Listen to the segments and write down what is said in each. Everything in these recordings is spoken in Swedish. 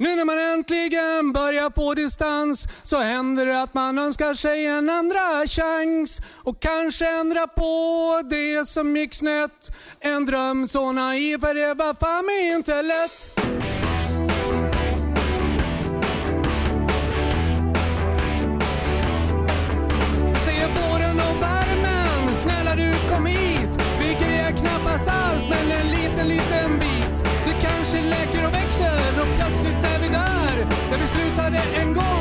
Nu när man äntligen börjar få distans så händer det att man önskar sig en andra chans och kanske ändra på det som gick snett. En dröm så naiv för det var fan mig inte lätt. Där vi slutade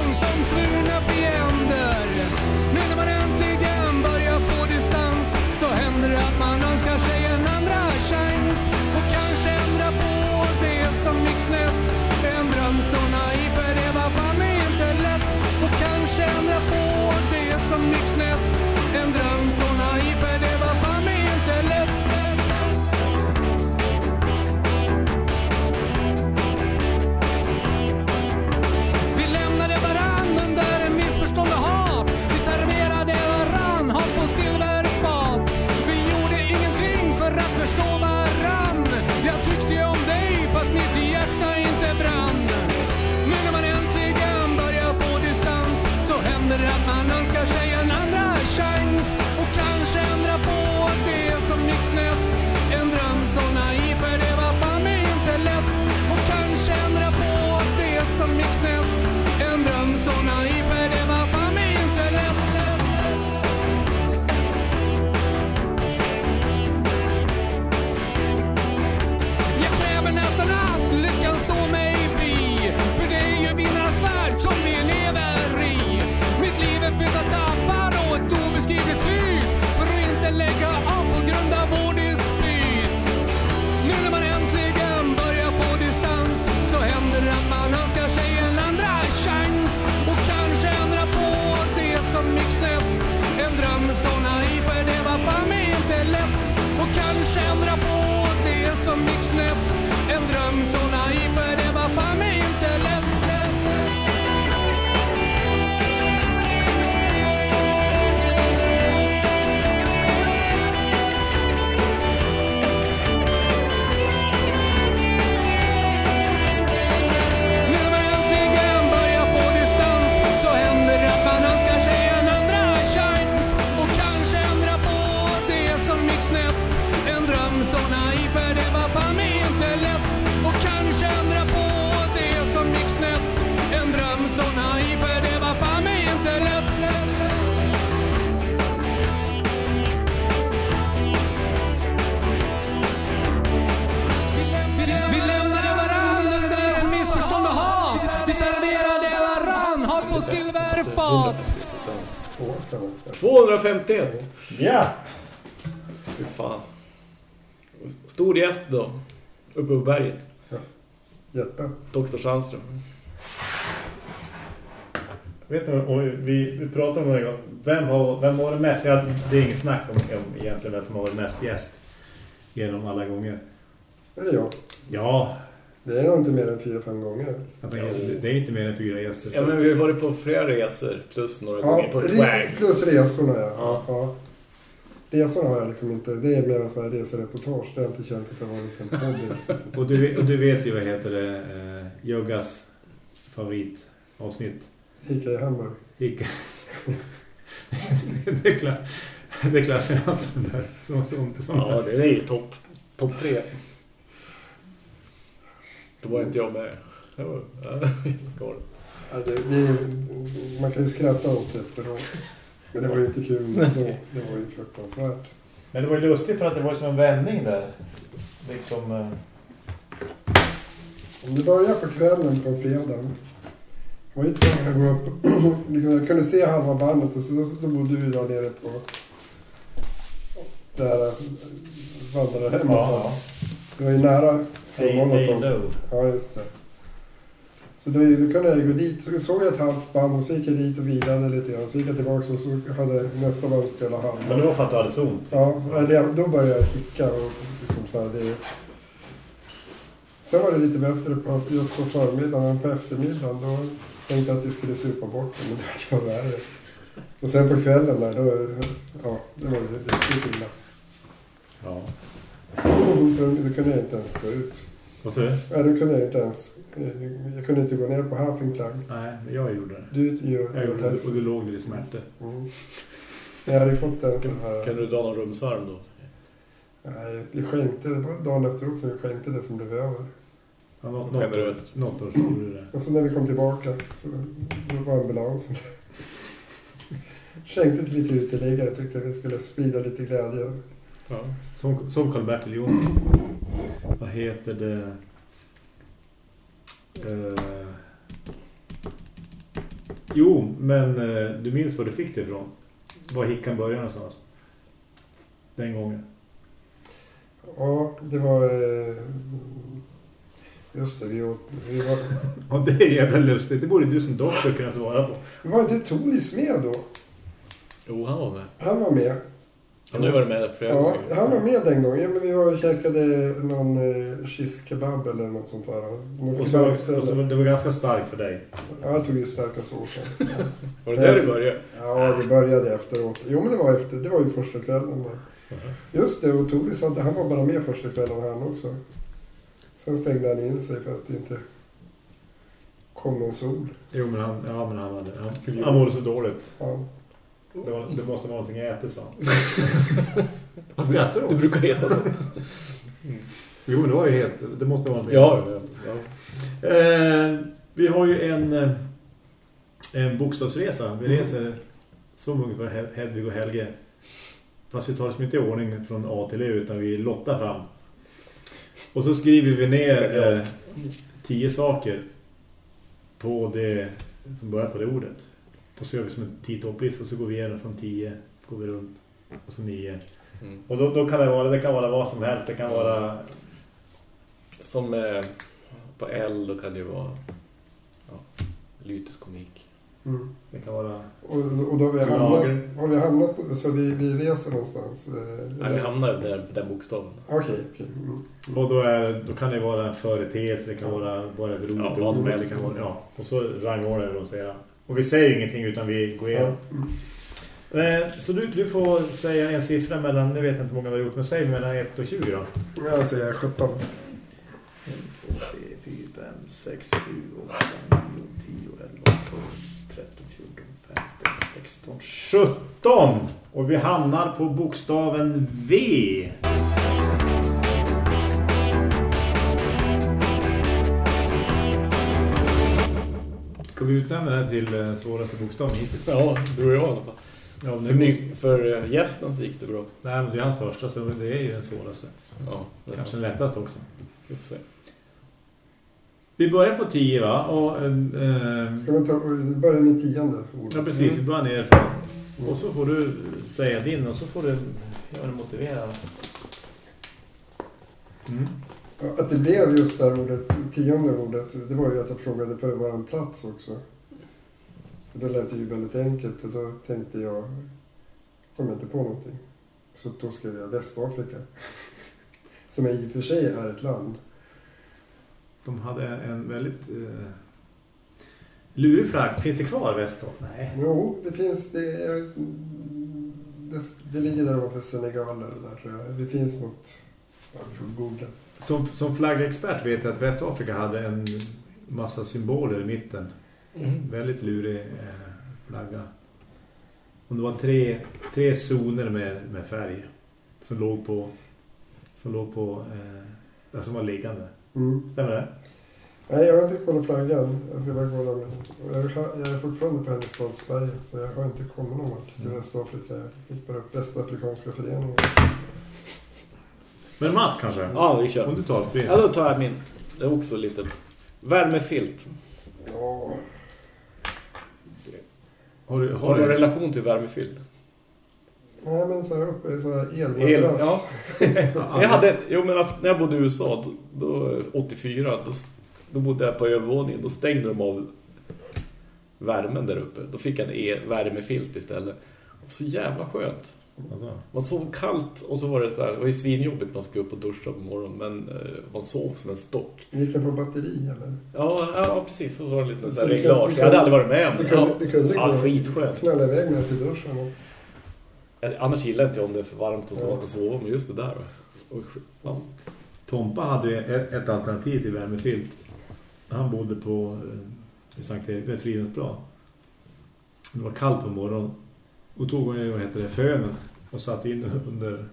silverfat. 251! Ja! Fy fan. Stor gäst då. Uppe på berget. Jeppe. Doktor Sandström. Vet du, och vi, vi pratade om det en gång. Vem, har, vem var det mest? Ja, det är inget snack om, om egentligen vem som har varit mest gäst genom alla gånger. Eller jag. Ja, Det är nog inte mer än fyra, fem gånger. jag det är inte mer än fyra gäster. Ja men vi har varit på flera resor plus några gånger på re- Twag. plus resorna ja. Ja. ja. Resorna har jag liksom inte. Det är mer en sån här resereportage. Det har jag inte känt att det har varit en podd. Och du, vet- och du vet ju vad heter det, eh, Juggas favoritavsnitt. Hicka i Hamburg. Hicka. det är klart. Det är klassen som, som, som, som Ja det är ju topp top tre. Då var inte jag med. Det var ja. Ja, det, det man kan ju skratta åt det efteråt. Men det var ju inte kul då. Det var ju fruktansvärt. Men det var ju lustigt för att det var som en vändning där. Liksom... eh, Om det börjar på kvällen på fredagen. Jag var ju tvungen att gå upp. liksom, jag kunde se halva bandet och så, så bodde vi där nere på det här vandrarhemmet. Ja, Så jag är nära. No. Ja, just det. Så då, då kunde jag gå dit. Så såg jag ett halvt band och så gick jag dit och virade lite grann. Så gick jag tillbaka och så hade nästa band spelat halva. Men det var för att du hade ont. Ja, eller då började jag kicka och liksom så här, det... Sen var det lite bättre på, just på förmiddagen, men på eftermiddagen då tänkte jag att vi skulle supa bort det, men det var värre. Och sen på kvällen där, då, ja, det var ju riktigt illa. Ja. Så då kunde jag inte ens gå ut. Vad sa du? Nej, då kunde jag inte ens... Jag kunde inte gå ner på Hafenklang. Nej, men jag gjorde det. Du Jag ju gjorde det och du låg där i smärta. Mm. Jag hade fått en sån här... Kan du dra någon rumsvarm då? Nej, vi skänkte, dagen efteråt som vi skänkte det som blev över. Ja, något, något, något år så gjorde du det. Och så när vi kom tillbaka så då var ambulansen Skänkte till lite uteliggare, tyckte att vi skulle sprida lite glädje. Ja. Som, som Karl-Bertil Jonsson. Vad heter det? Eh, jo, men eh, du minns var du fick det ifrån? Var Hickan började någonstans? Den gången. Ja, det var... eh, Just det, vi, åt, vi var... Ja, det är jävla lustigt. Det borde du som doktor kunna svara på. Var inte Tolis med då? Jo, han var med. Han var med. Han har ju varit med flera Ja, gånger. han var med den gången. Ja, men vi var och käkade någon eh, shish kebab eller något sånt där. Något Och så, och så, det var ganska starkt för dig. Ja, jag tog ju starka såsen. Var det där det började? Ja, det började efteråt. Jo, men det var, efter, det var ju första kvällen. Just det, och hade, han var bara med första kvällen han också. Sen stängde han in sig för att det inte kom någon sol. Jo, men han, ja, men han, hade, han, han mådde så dåligt. Ja. Det, det måste vara någonting att äta, sa han. Skrattar du Det åt? brukar heta så. Jo, men det var ju helt... Det måste vara någonting Ja, ja. Eh, vi har ju en, eh, en bokstavsresa. Vi Mm. reser som ungefär Hed- Hedvig och Helge. Fast vi tar oss inte i ordning från A till E utan vi lottar fram. Och så skriver vi ner eh, tio saker på det som börjar på det ordet. Och så gör vi som en tio-topplista och så går vi igenom från tio, går vi runt och så nio. Mm. Och då, då kan det vara det kan vara vad som helst. Det kan vara Som eh, på L då kan det ju vara ja, lyteskomik. Mm. det kan vara Och, och då har vi hamnat, har vi hamnat så vi, vi reser någonstans. Eh, Nej, vi hamnar där på den bokstaven. Okej, okej. Mm. Och då, är, då kan det vara en företeelse, det kan vara bara ett roligt Ja, vad som helst. ja. Och så rangordnar vi dem jag. Och vi säger ingenting utan vi går igenom. Mm. Eh, så du, du får säga en siffra mellan, nu vet jag inte hur många vi har gjort, men säg mellan 1 och 20 då. Jag säger 17. 1, 2, 3, 4, 5, 6, 7, 8, 9, 10, 11, 12, 13, 14, 15, 16, 17! Och vi hamnar på bokstaven V. vi utnämna den till eh, svåraste bokstaven hittills? Ja, du och jag i alla fall. Ja, För, nu ny, för eh, gästen så gick det bra. Nej, men det är hans första så det är ju den svåraste. Ja, det är Kanske sant. den lättaste också. Vi får se. Vi börjar på 10 va? Och, eh, Ska vi ta, börja med tionde ordet? ja precis, vi börjar nerifrån. Och så får du säga din och så får du göra motivera. Mm. Att det blev just det här ordet, tionde ordet, det var ju att jag frågade för vår plats också. Så det lät ju väldigt enkelt och då tänkte jag, kom jag inte på någonting. Så då skrev jag Västafrika. Som i och för sig är ett land. De hade en väldigt eh, lurig flagg. Finns det kvar Västå? Nej. Jo, det finns, det, är, det, det ligger där ovanför Senegal där. Det finns något, jag får googla. Som, som flaggexpert vet jag att Västafrika hade en massa symboler i mitten. Mm. Väldigt lurig eh, flagga. Och det var tre, tre zoner med, med färg som låg på som låg på eh, som var liggande. Mm. Stämmer det? Nej, jag har inte kollat flaggan. Jag ska bara kolla. Jag, jag är fortfarande på Henriksdalsberget så jag har inte kommit någon vart till Mm. Västafrika. Jag fick bara upp Västafrikanska föreningen. Men Mats kanske? Ja, vi kör. Om du tar ett Ja, då tar jag min. Det är också lite värmefilt. Ja, Har du, Har har du en relation till värmefilt? nej men så här uppe, så här El, ja. Jag hade, jo men alltså, när jag bodde i USA, då, då, 84, då, då bodde jag på övervåningen. Då stängde de av värmen där uppe. Då fick jag en el, värmefilt istället. Och så jävla skönt. Alltså, Man sov kallt och så var det så här, det var ju svinjobbigt när man skulle upp och duscha på morgonen. Men eh, man sov som en stock. Gick den på batteri eller? Ja, ja precis. Så var det lite så Så du reglage. du Jag hade aldrig varit med om Du det. kunde, Ja, du kunde ja, skitskönt. knalla iväg med till duschen. Och, Annars gillar jag inte om det är för varmt och Ja. man ska sova, men just det där. Och, ja. Tompa hade ett, ett alternativ till värmefilt. Han bodde på eh, i Sankt Erik, Fridhemsplan. Det var kallt på morgonen. Och tog hon vad heter det, fönen och satt in under,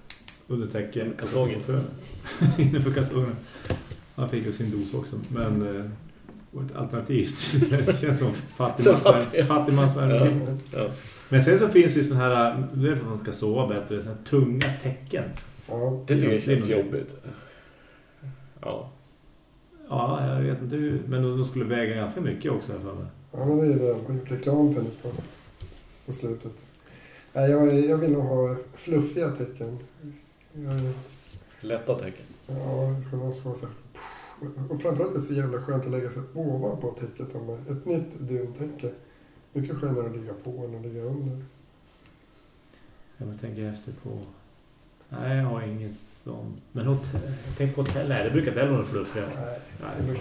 under täcket. Under kalsongen. Fönen. Inne för kalsongen. Han fick ju sin dos också. Men eh, och ett alternativt. det känns som Så fattig. fattigmans- fattigmansvärme. Ja. Men sen så finns det ju sån här, det är för att man ska sova bättre, såna här tunga tecken. Ja, Det tycker jag Det är känns jobbigt. Ja. Ja, jag vet inte hur, men de skulle väga ganska mycket också här för mig. ja men det är det de har gjort reklam för nu på, på slutet. Nej, jag, jag vill nog ha fluffiga tecken. Jag, Lätta tecken. ja, det ska nog vara så här. Och framförallt är det så jävla skönt att lägga sig ovanpå täcket. Om ett nytt duntäcke. Mycket skönare att ligga på än att ligga under. Jag tänker efter på... Nej, jag har inget sånt. Men hotell, tänk på hotell. Nej, det brukar inte heller vara fluffiga. Nej, Nej, det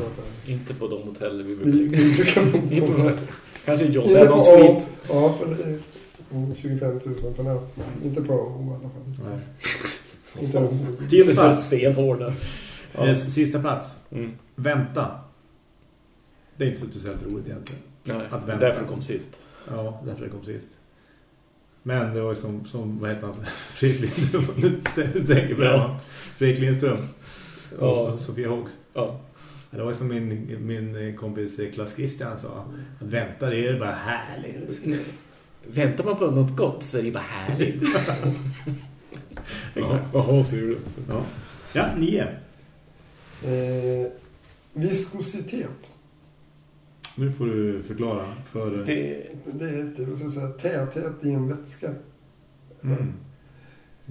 det är. Inte på de hotell vi Vi, brukar ligga. vi brukar Inte bo på. Kanske John Inte A, svit. ja, på det- 25 000 per natt. Inte på A i alla fall. Nej. Inte ens på stenhårda. Eh, s- Sista plats. Mm. Vänta. Det är inte så speciellt roligt egentligen. Nej, Att vänta. därför kom sist. Ja, därför det kom sist. Men det var ju som, som vad heter han? Fredrik Lindström. Nu tänker jag på det. Ja. Fredrik Lindström. Och Ja. Sofia Hågs. Ja. Det var ju som min, min kompis Klas Christian sa. Att vänta det är bara härligt. Väntar man på något gott så är det bara härligt. Exakt. Jaha. Ja, ja nio. Eh, viskositet. Nu får du förklara för... Det, Det är det vill säga täthet i en vätska. Mm.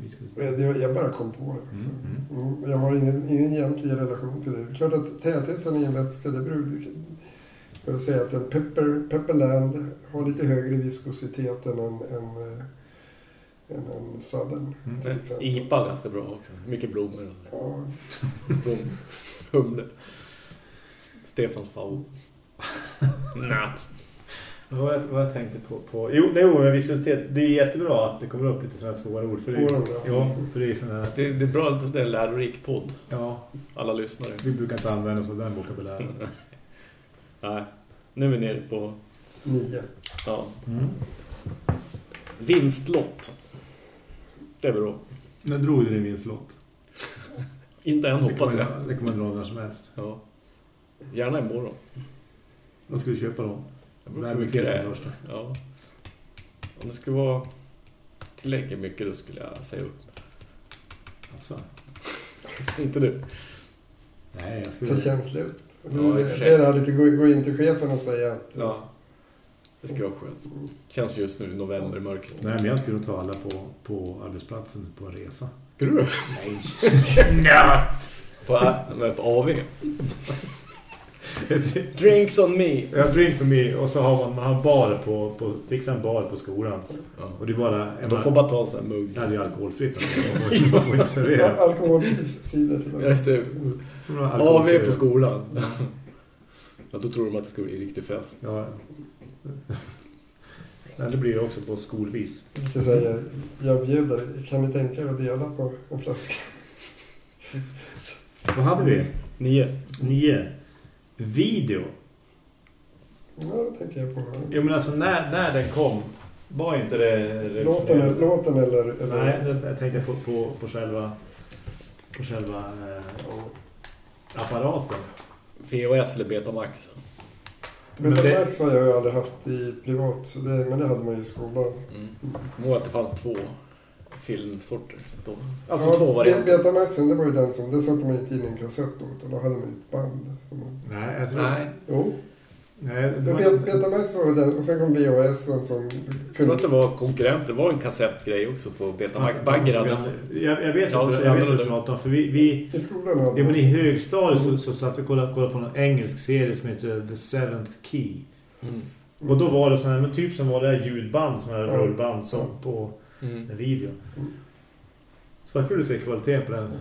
Ska- Jag, det- jag bara kom på det. Så. Mm, Mm, jag har ingen, ingen egentlig relation till det. Det är klart att tätheten i en vätska, det beror jag vill säga att en pepper, pepperland har lite högre viskositet än en, en, eh, än en southern. Mm. IPA ganska bra också. Mycket blommor och så. Ja, Blom. Humle. Stefans favorit. Natt. Vad jag, vad jag tänkte på... på jo, nej, jo, men visualitet. Det är jättebra att det kommer upp lite sådana här svåra ord. För det, svårare. ja, för det är sådana här... Det, det är bra att det är en lärorik podd. Ja, Alla lyssnare. vi brukar inte använda oss av den vokabulären. Nej. Nu är vi nere på Nio. ja, Mm. vinstlott. Det är bra. När drog du din vinstlott? Inte än hoppas jag. Det kommer man dra när som helst. Ja. Gärna imorgon. Vad ska du köpa då? Jag brukar mycket det. första. Ja. Om det skulle vara tillräckligt mycket då skulle jag säga upp. Alltså. Inte du. Nej, jag skulle... känsligt. För det är det här lite gå, gå in till chefen och säga att... Ja. Det skulle vara skönt. Känns just nu i november mörkt. Nej, men jag skulle nog ta alla på, på arbetsplatsen på en resa. Skulle du? Nej. Nöt! På, på AV. Drinks on me. Jag drinks som i, och så har man, man har bar på, på, fixar en bar på skolan. Ja. Och det är bara... De får bara ta en sån här mugg. Det här är ju alkoholfritt. Man får- Man får inte servera. Alkoholfri sida till och med. inte. Några AV på skolan. Ja, då tror de att det ska bli en riktig fest. Ja. Men det blir det också på skolvis. Jag ska säga, jag bjuder. Kan ni tänka er att dela på en flaska? Vad hade vi? Nio. Nio. Video. Ja, det tänker jag på. Jo men alltså när, när den kom var inte det... Låten, låten eller... eller Nej, jag- tänkte på, på, på själva, på själva eh, apparaten. VHS eller Betamax. Men det- Betamax har jag aldrig haft i privat, så det, men det hade man ju i skolan. Mm. Kom ihåg att det fanns två filmsorter. Då. Alltså ja, två varianter. Betamaxen, det var ju den som, den satte man ju inte in i en kassett då, utan då hade man ju ett band. Som man, Nej, jag tror... Nej, jo, Nej, det ja, var, Bet- Betamax var ju den, och sen kom VHS som jag tror kunde... att det var konkurrent. Det var en kassettgrej också på Betamax. Bagger hade så. jag, jag vet Ja, inte, så jag vet jävla inte dumt. vad de för vi, vi I skolan hade ja, men i högstadiet så, så satt vi och kollade, kollade på en engelsk serie som heter The Seventh Key. Mm. Och då var det sån här, men typ som var det här ljudband, sån här Ja. rullband som på Mm. en video. Så vad kul att se kvaliteten på den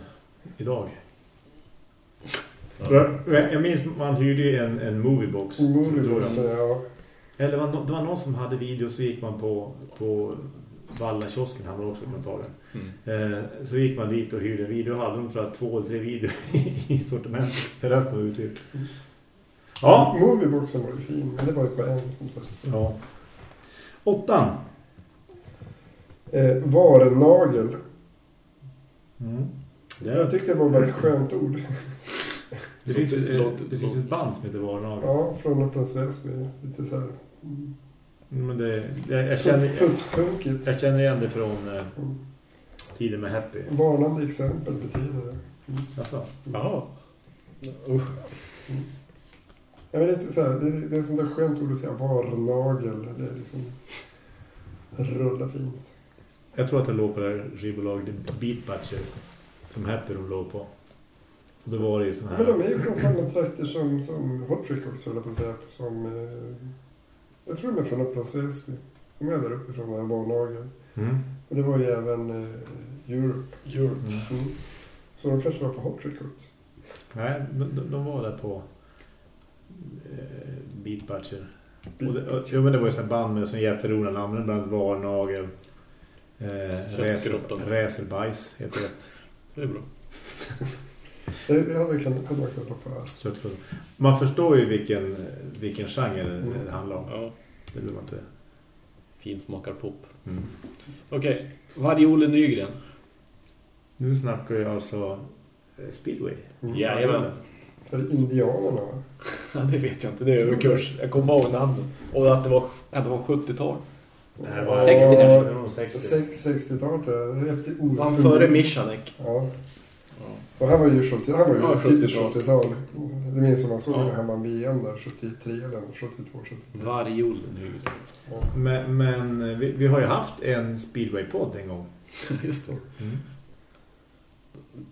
idag. Ja. Jag, jag minns man hyrde ju en, en moviebox. Movie tror jag. så, ja. Eller det var, det var någon som hade video så gick man på, på Vallakiosken hade också kommentarer. Mm. Eh, så gick man dit och hyrde en video. Hade de tror jag två eller tre videor i sortiment. Resten var uthyrt. Ja. Movieboxen var ju fin, men det var ju på en som sagt. Så. ja. Åttan. Eh, varnagel. Mm. Jag tyckte det var bara ett skönt ord. Det finns, ju, eh, Låter- det finns ju ett band som heter Varnagel. Ja, från Upplands Väsby. Lite så här... mm, Men det, jag, jag, känner, Puttpunkigt. jag känner igen det från eh, Mm. tiden med Happy. Varnande exempel betyder det. Alltså. Jaha. Usch. Jag vet inte så här, det, är- det är ett sånt där skönt ord att säga varnagel. Det är liksom... Rulla fint. Jag tror att det låg på det här skivbolaget Beat Butcher som Happy de låg på. Och då var det ju sån här... Men de är ju från samma trakter som, som Hot Trick också, jag på att säga. Som, eh, jag tror de är från Upplands Väsby. De är där uppe från Varnagel. Mm. Och det var ju även eh, Europe. Europe. Mm. Mm. Så de kanske var på Hot Trick också. Nej, men de, de var där på eh, Beat Butcher. Och det, och, men det var ju sån band med sån jätteroliga namn. Bland annat Varnagel. Eh, Räser. Räserbajs heter det. Det är bra. Det, det kan, man förstår ju vilken, vilken genre Mm. det handlar om. Ja. Det vill man inte... Finsmakar pop. Mm. Okej. Varje-Olle Nygren. Nu snackar jag alltså eh, Speedway. Mm. Jajamän. För indianerna va? Ja, det vet jag inte. Det är överkurs. Jag kommer ihåg namnet. Och att det var, det var 70-tal. Nej, det var 60 kanske. Det var nog 60. Sex- 60-talet tror jag. Efter Ove Sundin. före Michanek. Ja. Och han var ju 70, han var ju Ja, tidigt 70-tal. 70-tal. Det minns man såg Ja. när han vann VM där 73 eller 72, 73. Varje-Olle Nygren. Ja. Men, men eh, vi, vi har ju haft en Speedway-podd en gång. Just det. Mm.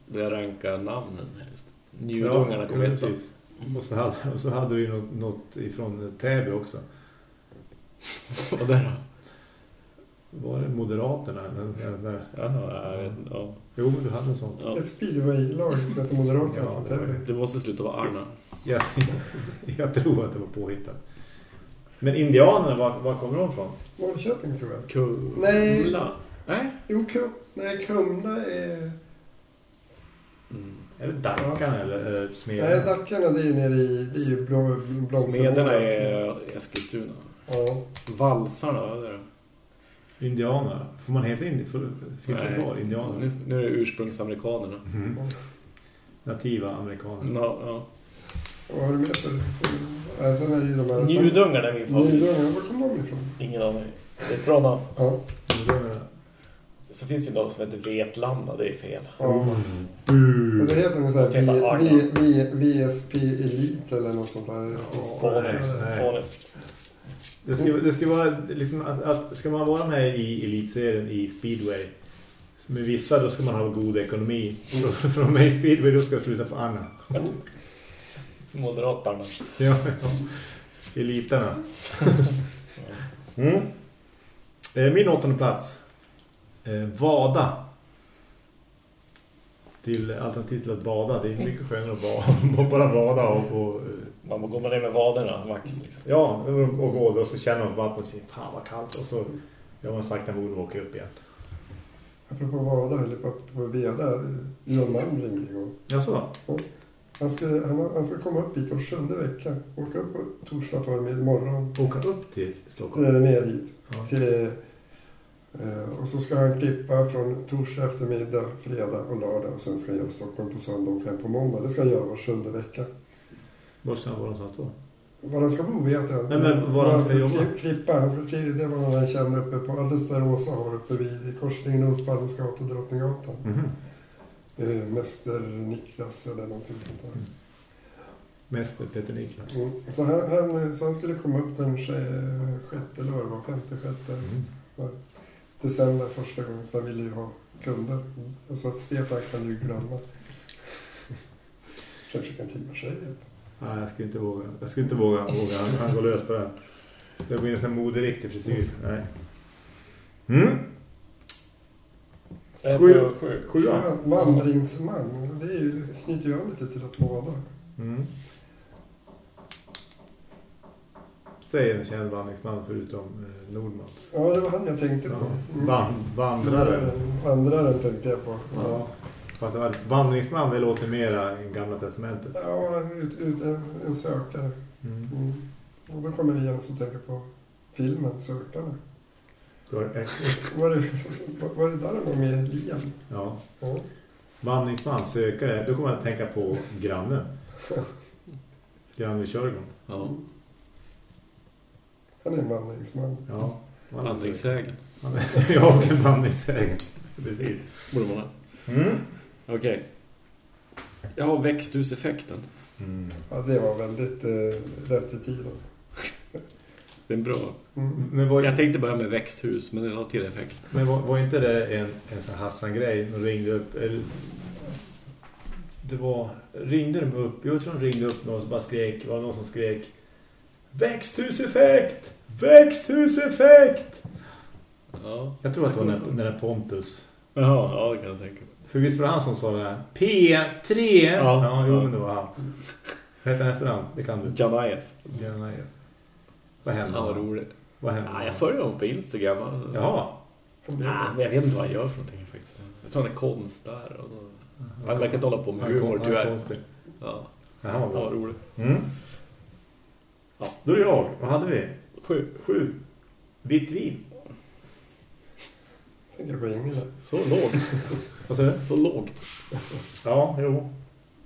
Där rankar namnen. Just. det. Njudungarna kom ja. Och så hade, och så hade vi något, något ifrån Täby också. Och där Var det Moderaterna? Eller, eller, Jaha, jag vet inte. Ja. jo, men du hade något sånt. Ja. Ett speedway-lag som heter Moderaterna Ja, det var. Det måste sluta vara Arna. Jag, jag tror att det var påhittat. Men indianerna, var, var kommer de ifrån? Norrköping tror jag. Kumla. Nej. Nej. Jo, Kum, nej, Kumla är... Mm. Är det Dackarna eller, eller Smeden? Nej, Dackarna det är nere i... Det är ju. Smederna är Eskilstuna. Ja. Valsarna, vad är det? Indianerna? Får man heta indi? Får, finns det Nej. kvar? Indianer? Nu, nu är det ursprungsamerikanerna. Mm. Nativa amerikaner. Ja, ja. Vad har du med för... Nej, sen är det ju de här... Njudungarna är min favorit. Njudungarna, var kommer de ifrån? Ingen aning. Det är bra namn. Ja. Indianerna. Så finns det något som heter Vetlanda, det är fel. ja. Mm. Men det heter något Måste heta sånt Arna. här v, v, VSP Elite eller något sånt där. Ja, Fånigt. Det ska, det ska vara liksom att, att ska man vara med i elitserien i speedway med vissa då ska man ha god ekonomi. Att vara med i speedway då ska jag sluta på Anna. Moderaterna. Ja. Elitarna. Mm. Eh, Min åttonde plats. Eh, Vada. Till alternativ till att bada. Det är mycket skönare att ba- bara bada och, och Man går ner med vaderna, max. Liksom. Ja, och gå där och så känner man på vattnet och säger, fan vad kallt. Och så gör man sakta mod och åker upp igen. Apropå Vada, eller på, på Veda. Johan Malm ringde igång. Jaså? Han ska, han, han ska komma upp hit var sjunde vecka. Åka upp på torsdag förmiddag morgon. Åka upp till Stockholm? Eller ner hit. Ja. Till, och så ska han klippa från torsdag eftermiddag, fredag och lördag. Och sen ska han göra Stockholm på söndag och hem på måndag. Det ska han göra var sjunde vecka. Var ska han vara någonstans då? Var han ska bo vet jag inte. Nej, men var han ska jobba? kli- Klippa. Han ska klippa. Det var någon han kände uppe på alldeles där Åsa har uppe vid korsningen Ulf Palmes gata och Drottninggatan. Mhm. Eh, Mäster Niklas eller någonting sånt där. Mäster Peter Niklas. Mm. Så, han, han, så han skulle komma upp den sjätte vad var, femte, sjätte Mm. December första gången. Så han ville ju ha kunder. Så att Stefan kan ju glömma. Kanske kan timma sig. Nej, jag skulle inte våga. Jag skulle inte våga, våga. Han, han går lös på. Det blir en sån moderiktig frisyr. Nej. Mm. Jag Sju. sju. Sjua. Vandringsman, det är ju, knyter ju an lite till att bada. Mm. Säger en känd vandringsman förutom eh, Nordman. Ja, det var han jag tänkte på. Ja. Mm. Van, vandrare. Vandraren tänkte jag på. Ja. Fast det var vandringsman, det låter mera än Gamla Testamentet. Ja, ut, ut, en, en sökare. Mm. Mm. Och då kommer vi genast att tänka på filmen Sökarna. Var det, var, var det där han var med Liam? Ja. Ja. Vandringsman, sökare. Då kommer jag att tänka på grannen. Grannen Körgon. Ja. Han är en vandringsman. Ja. Vandringssägen. Ja, en vandringssägen. Precis. Borde man ha. Mm. Okej. Jag har växthuseffekten. Mm. Ja, det var väldigt eh, rätt i tiden. Det är bra. Mm. Men, var, Jag tänkte börja med växthus, men det har till effekt. men var, var inte det en, en sån Hassan-grej? De ringde upp... Eller, det var... Ringde de upp? Jag tror de ringde upp någon som bara skrek. Var det någon som skrek? Växthuseffekt! Växthuseffekt! Ja. Jag tror att det var när, när det Pontus. Jaha, ja det kan jag tänka mig. För visst var det han som sa det här? P3! Ja, Ja. jo, Ja. men det var han. Vad heter han efternamn? Det kan du. Janaev. Janaev. Vad hände? Han var rolig. Vad hände? Ja, jag följer honom på Instagram. Alltså. Jaha. Ja, men jag vet inte vad han gör för någonting faktiskt. Jag tror han är konstnär. Och han verkar inte hålla på med Han är humor han tyvärr. Ja, Ja, han var han bra. var rolig. Mm. Ja, då är det jag. Vad hade vi? Sju. Sju. Vitt vin. Tänker på Ingela. Så lågt. Vad säger du? Så lågt. Ja, jo.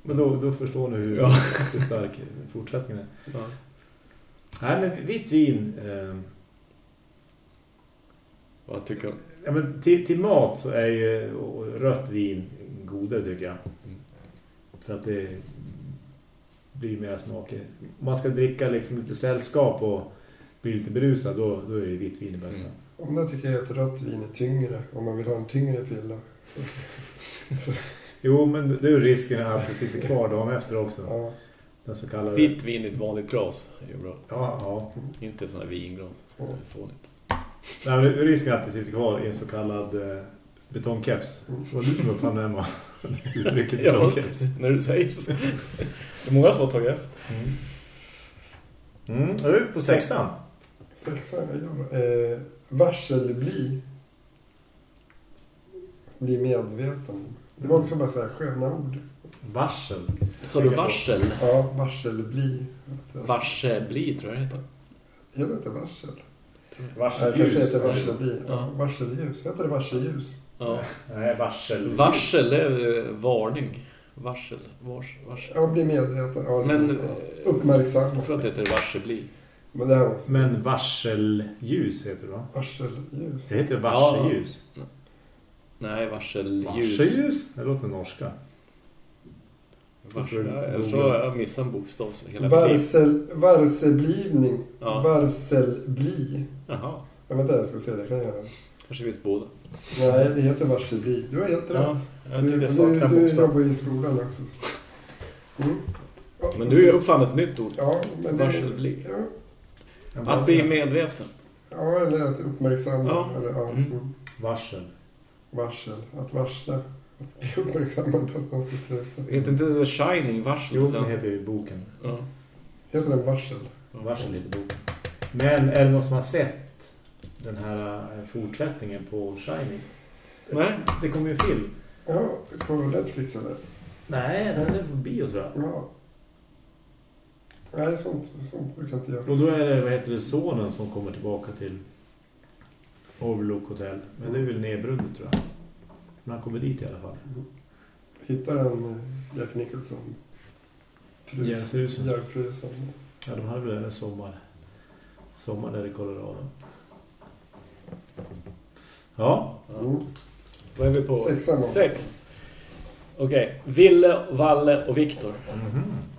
Men då, då förstår ni hur, Ja. hur stark fortsättningen är. Ja. Nej, men vitt vin... Eh, Vad tycker du? ja, men till, till mat så är ju rött vin godare tycker jag. Mm. För att det blir mer smak. Man ska dricka liksom lite sällskap och bli lite berusad, då, då är det vitt vin det bästa. Mm. Om då tycker jag att rött vin är tyngre. Om man vill ha en tyngre fylla. Jo, men det är risken att det sitter kvar dagen efter också. Ja. Den så kallade... Vitt vin i ett vanligt glas är ju bra. Ja, ja. Inte här vinglas. Det Ja. är fånigt. Nej, men risken att det sitter kvar i en så kallad eh, betongkeps. Det var du som uppfann den va? Uttrycket Ja, betongkeps. när du säger så. Det är många som har tagit efter. Mm. Mm. Är du på sexan? Sexan är jag. Eh, varselbli. Bli medveten. Det var också bara så här sköna ord. Varsel. Sa du varsel? Ja, varselbli. Varsebli tror jag det heter. Heter det inte varsel? Nej, Varselljus. kanske heter varselbli. Ja. Ja. Varselljus. Heter det varselljus? Ja. Nej, varsel. Varsel är varning. Varsel. Vars, varsel. Ja, bli medveten. Ja, Men ja. Uppmärksam. jag tror att det heter varsebli. Men det här var så. Men varselljus heter det va? Varselljus. Det heter varselljus. Nej, varselljus. Varselljus? Det låter norska. Varsel. Jag tror jag missade en bokstav hela. Varsel, varseblivning. Ja. Varselbli. Jaha. Inte, jag ska se det. Kan jag göra. Kanske finns båda. Nej, det heter varselbli. Du har helt Ja, rätt. jag Du, jag du, saknade du bokstav. jobbar ju i skolan också. Mm. Ja, Men du uppfann ett nytt ord. Ja, men det... Varselbli. Ja, Att bli medveten. ja, eller att uppmärksamma. Ja. Eller, ja. Mm. Mm. Varsel. Varsel. Att varsla. Att bli uppmärksammad på att man ska sluta. Heter inte The Shining varsel? Jo, det heter ju boken. Ja. Heter den varsel? Varsel heter boken. Men är det någon som har sett den här eh, fortsättningen på Shining? Nej. Det kommer ju en film. Ja, på Netflix eller? Nej, den är på bio tror jag. Ja. Nej, sånt, sånt brukar inte jag. Och då är det, vad heter det, sonen som kommer tillbaka till Overlook Hotel. Men det är väl nedbrunnet tror jag. Men han kommer dit i alla fall. Hittar en eh, Jack Nicholson. Frus, Järnfrusen. Järnfrusen. Ja, de hade väl en sommar. Sommar där i Colorado. Ja. Mm. Vad är vi på? Sexan. Sex. Okej. Ville, Valle och Viktor. Jag tänker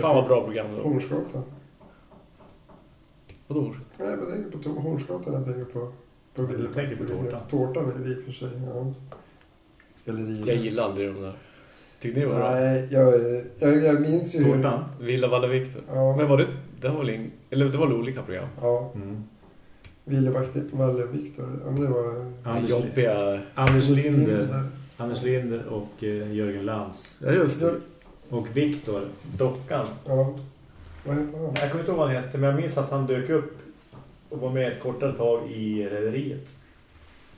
Fan vad på bra program det var. Hornsgatan. Vadå Hornsgatan? Nej, jag tänker på Tom- Hornsgatan. Jag tänker på... på du tänker på tårtan. Tårtan är det i och för sig, ja. Eller Jag gillar aldrig de där. Tyckte ni det var bra? Nej, jag, jag, jag minns ju... hur- Tårtan. Ville, Valle och Viktor. Ja, Men var det... Det var väl ing... Eller det var väl olika program? ja. Mm. Ville Valle Viktor. Ja, men det var... Anders, Jobbiga... Anders Linder. Linder. Anders Linder och eh, Jörgen Lantz. Ja, just det. Och Viktor, dockan. Ja. Jag kommer inte ihåg vad han hette, men jag minns att han dök upp och var med ett kortare tag i rederiet.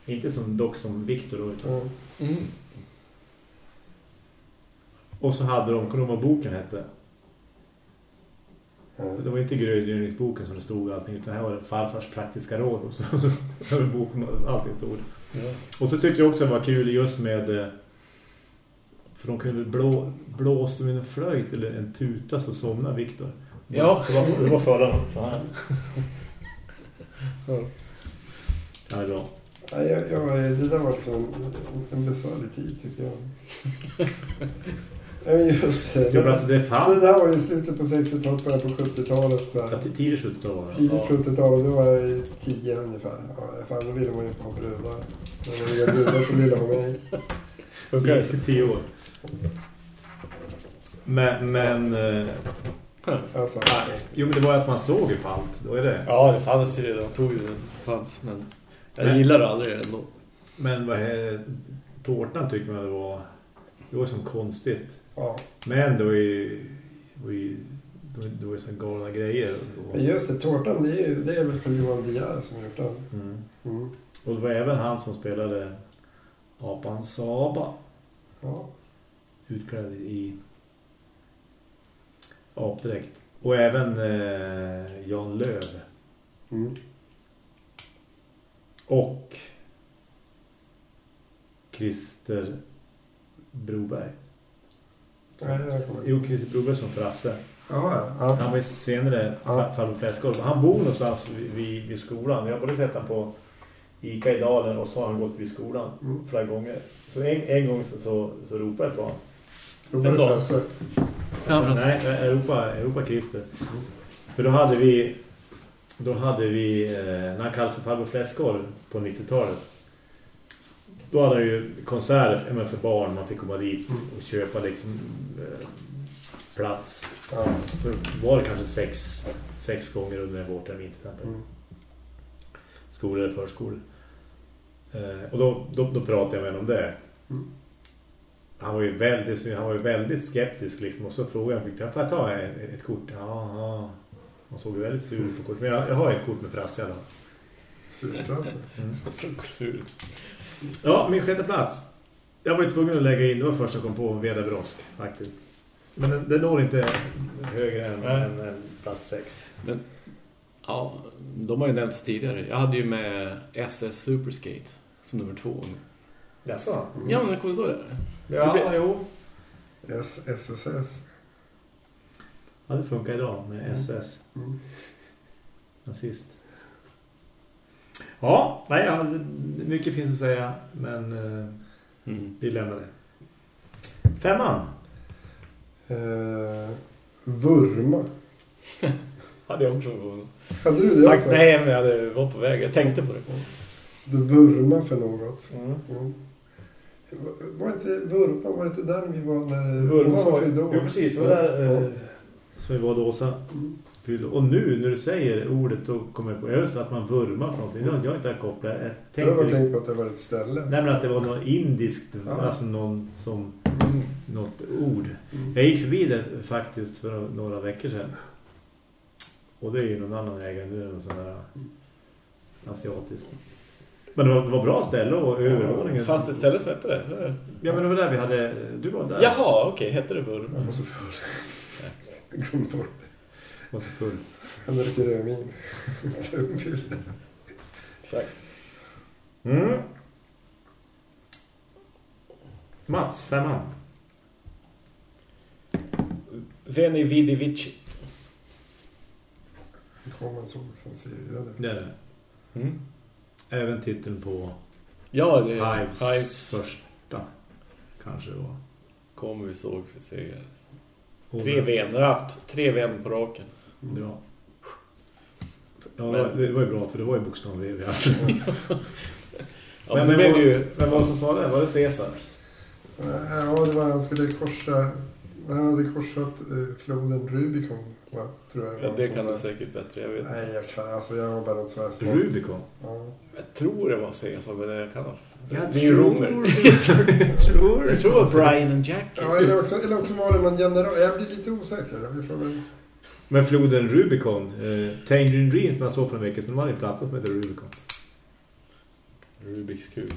Inte som dock som Victor då, utan. Mm. Och så hade de, kommer vad boken hette? Ja. Det var inte grödgörningsboken som det stod allting, utan här var det farfars praktiska råd och så, och så var det boken och allting stod. Ja. Och så tyckte jag också det var kul just med eh, för de kunde blå, blåsa med en flöjt eller en tuta så somnade Viktor. Ja. Så var, det var förra så. Ja. Ja, det är bra. Jag, jag, det där var en, en besvärlig tid tycker jag. Ja, men just det. Ja, men alltså det är Det fan. där var ju slutet på 60-talet, början på 70-talet. Så Ja, Tidigt 70-tal var det. Tidigt Ja. 70-tal, då var jag i 10 ungefär. Ja, fan, då ville man ju ha brudar. Det var brudar som ville ha mig. Funkar Tio, tio år. Men, men eh, Alltså, jo men det var ju att man såg ju på allt. Då är det. Ja, det fanns ju. De tog ju det som fanns. Men jag Nej. gillar det aldrig ändå. Men vad är tårtan tycker man det var det var som konstigt. ja. Men då är var ju då, då är så galna grejer. Men just det, tårtan, det är, ju- det är väl för Johan Geer som har gjort den. Mm. Mm. Och det var även han som spelade apan Saba Ja. Utklädd i apdräkt. Och även eh, Jan Löv. Mm. Och Christer Broberg. Nej, Jo, Christer Broberg som Frasse. Ja, ja. Han var ju senare Ja. farbror Fäskål. Han bor någonstans vid, vid skolan. Jag har både sett honom på Ica i Dalen och så har han gått vid skolan Mm. flera gånger. Så en, en gång så, så, så ropade jag på honom. Ändå. Frasse. Ja. Nej, Europa, Europa Christer. För då hade vi då hade vi eh, när han kallade sig farbror Fläskkorv på 90-talet. Då hade han ju konserter för barn. Man fick komma dit och köpa liksom eh, plats. Ja. Så var det kanske sex, sex gånger under en vårtermin till exempel. Mm. Skolor eller förskolor. Eh, och då, då, då pratade jag med honom om det. Mm. Han var ju väldigt, han var ju väldigt skeptisk liksom. Och så frågade han, fick jag, får jag ta ett, ett kort? Ja, ja. Han såg ju väldigt sur ut på kort. Men jag, jag har ett kort med Frasse i alla fall. Surfrasse. Så sur. Ja, min sjätte plats. Jag var ju tvungen att lägga in, det var först jag kom på Veda Brosk faktiskt. Men den, den når inte högre än, än, än plats sex. Ja, de har ju nämnts tidigare. Jag hade ju med SS Superskate som nummer två. Jaså? Ja, men jag kommer så det. Ja, Det blir- jo. S- SSS. Ja, det funkar idag med Mm. SS. Mm. Nazist. Ja, nej, ja, mycket finns att säga, men eh, Mm. vi lämnar det. Femman. Eh, vurma. Hade jag också. Hade du det Fakt, också? nej, men jag hade var på väg. Jag tänkte på det. Du vurma för något. Mm. Mm. Var inte vurma, var inte där vi var när var, fyllde år? jo, precis, det var där eh, som vi var då Åsa Mm. fyllde. Och nu när du säger ordet då kommer jag på just att man vurmar för någonting. Jag har inte kopplat. Jag Jag har bara tänkte tänkt på att det var ett ställe. Nej men att det var något indiskt, Ja. alltså någon som, Mm. något ord. Mm. Jag gick förbi det faktiskt för några veckor sedan. Och det är ju någon annan ägare nu än sån där asiatiskt. Men det var, det var bra ställe och övervåningen. Fanns det ett ställe som hette det? Ja men det var där vi hade, du var där. Jaha, okej. Hette det Burma? Jag var så full. Jag glömde bort det. Var så full. Han dricker rödvin. Tumfyll. Exakt. Mm. Mats, femman. Veni Vidi Vici. Det kom en såg som segrade. Det är det. Mm. Även titeln på Ja, det är Hives, Hives. första. Kanske då. Kommer vi såg så. Och- Tre har haft tre VM på raken. Bra. Ja, Men- det var ju bra för det var ju bokstav V vi hade. Ja, men, men, men, det ju... men vad som sa det? Var det Caesar? Ja, det var han skulle korsa... Han hade korsat eh, floden Rubicon, va? Tror jag. Ja, var det sånt kan du säkert bättre. Jag vet inte. Nej, jag kan... Alltså, jag har bara något så här. Rubicon? Ja. Jag tror det var Caesar, men jag kan ha... Jag det är ju romer. jag tror Jag tror det var Brian and Jack. Ja, eller också, eller också var det någon general. Jag blir lite osäker. Vi får väl... Men floden Rubicon, eh, Tangerine Dream som jag såg för en vecka sedan, hade en platta som heter Rubicon. Rubiks kub.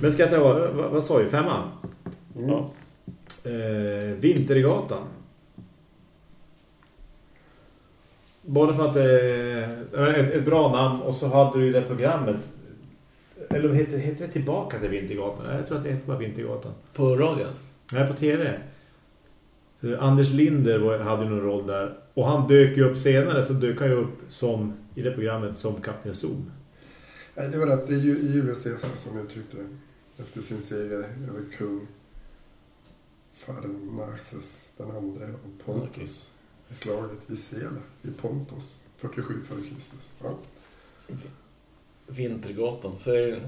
Men ska jag ta, vad, vad, vad sa vi? Femman? Mm. Ja. Eh, Vintergatan. Både för att det är ett, ett bra namn och så hade du ju det programmet. Eller heter, heter det Tillbaka till Vintergatan? Jag tror att det heter bara Vintergatan. På radion? Nej, på tv. Eh, Anders Linder var, hade någon roll där. Och han dök ju upp senare så dök han ju upp som, i det programmet som Kapten Zoom. Nej, det var rätt. Det är ju Julius Caesar som uttryckte det. Efter sin seger över kung Pharnaces den andra och Pontus. I slaget vid Sela i Pontus. 47 f.Kr. Ja. Vintergatan. Så är det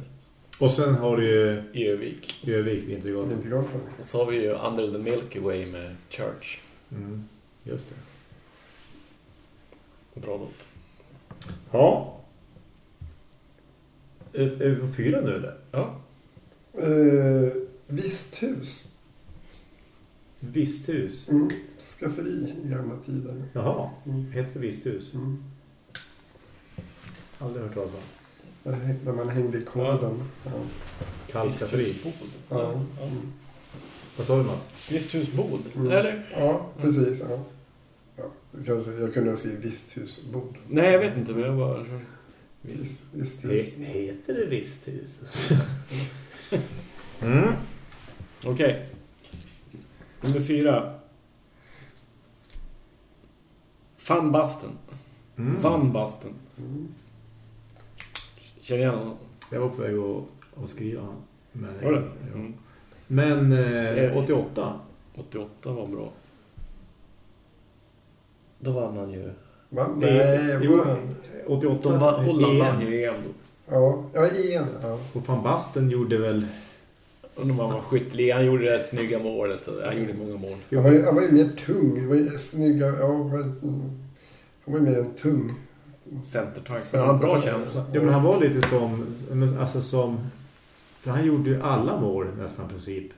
Och sen har du ju Övik. Övik, Vintergatan. Vintergatan. Och så har vi ju Under the Milky Way med Church. Mm, just det. Bra låt. Ja. Är, är vi på fyra nu eller? Ja. Eh, visst hus. Visthus. Mm. Skafferi i gamla tider. Jaha, Mm. heter det visthus? Mm. Aldrig hört talas om. Där man hängde i kolven. Ja. Kallskafferi. Visthusbod. Ja. Ja. Mm. Vad sa du Mats? Visthusbod. Mm. Eller? ja, precis. Ja. Ja, kanske, jag kunde ha skrivit visthusbord. Nej, jag vet inte. Men jag bara... Visst, visthus. He, heter det visthus? mm. Okej. Nummer fyra. Fanbasten. Mm. Fanbasten. Mm. Känner igen honom? Jag var på väg att, att skriva. Men, Var det? Ja. Mm. Men eh, 88. 88 var bra. Då vann han ju. Va? Nej, jo, var han? 88. De vann, Holland EM. vann ju EM då. Ja, ja, en. Ja. Och Van Basten gjorde väl... Undrar om han var skyttelig. Han gjorde det snygga målet. Han gjorde många mål. Han, var ju, han var ju mer tung. Han var ju snygga. Ja, han var- mm. han var ju mer en tung. Centertank. Men han har bra känsla. Ja, men han var lite som... Alltså som... För han gjorde ju alla mål nästan i princip.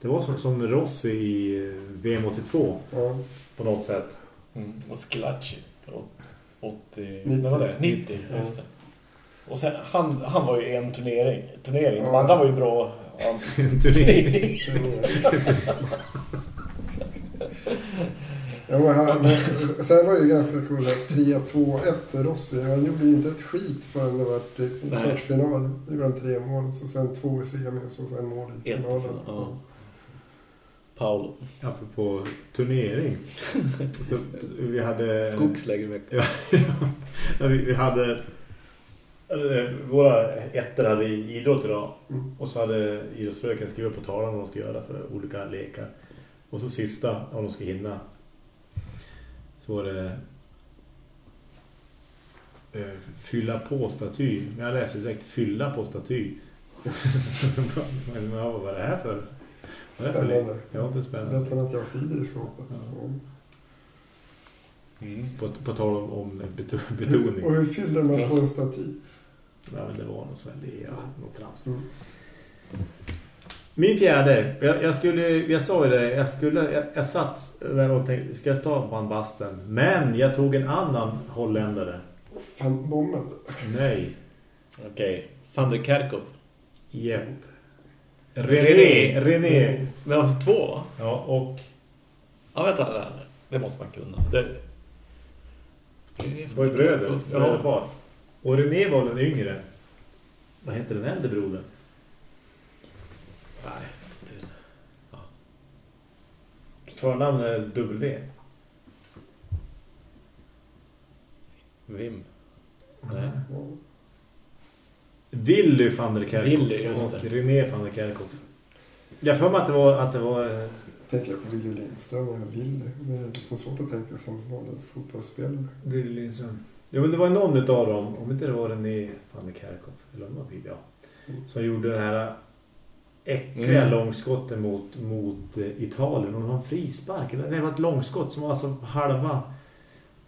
Det var som, som Rossi i eh, VM 82 Ja. på något sätt. Mm. Och Scalacci. 80... 90. När var det? 90, Ja. just det. Och sen, han, han var ju en turnering. turnering. De Ja. andra var ju bra. Ja. En turnering. Ja, men han, men, sen var det ju ganska coolt att 3-2-1 Rossi. Han gjorde ju inte ett skit förrän det var i Nej. kvartsfinal. Nu gjorde han tre mål, så sen två i semin och sen mål i Ett, finalen. ja. Paolo. Apropå turnering. Så vi hade... Skogslägervecka. Ja, vi, vi hade... eh, Våra ettor hade idrott idag. Mm. Och så hade idrottsfröken skrivit på talan vad de ska göra för olika lekar. Och så sista, om de ska hinna, så var det eh, fylla på staty. Men jag läste direkt fylla på staty. Men vad var det här för? Spännande. Ja, för spännande. Vet han att jag sidor i skåpet? Ja. Mm. På, på tal om, om beto- Hur, och betoning. hur fyller man på en staty? Ja, men det var något sånt där, ja, något trams. Mm. Min fjärde, jag, jag skulle, jag sa ju det, jag skulle, jag, jag satt där och tänkte, ska jag stå på en basten? Men jag tog en annan holländare. Fan, bommen. Nej, Okej. Van der Kerkhoff. jepp. René, René. Men alltså två? Ja, och Ja, vänta. Det måste man kunna. Det, det var ju bröder, Ja. bröderpar. Och René var den yngre. Vad heter den äldre brodern? Nej, stå still. Förnamn är W. Vim. Nej. Ja. Willy van der Kerkhoff Willy, just och det. René van der Kerkhoff. Jag får mig att det var, att det var Tänker jag på Willy Lindström jag vill. Det är liksom svårt att tänka som holländsk fotbollsspelare. Willy Lindström. Ja, men det var någon utav dem, om inte det var René van der Kerkhoff, eller om det var ja, som gjorde det här äckliga Mm. långskotten mot, mot eh, Italien. Och det var en frispark. Det var ett långskott som var alltså halva...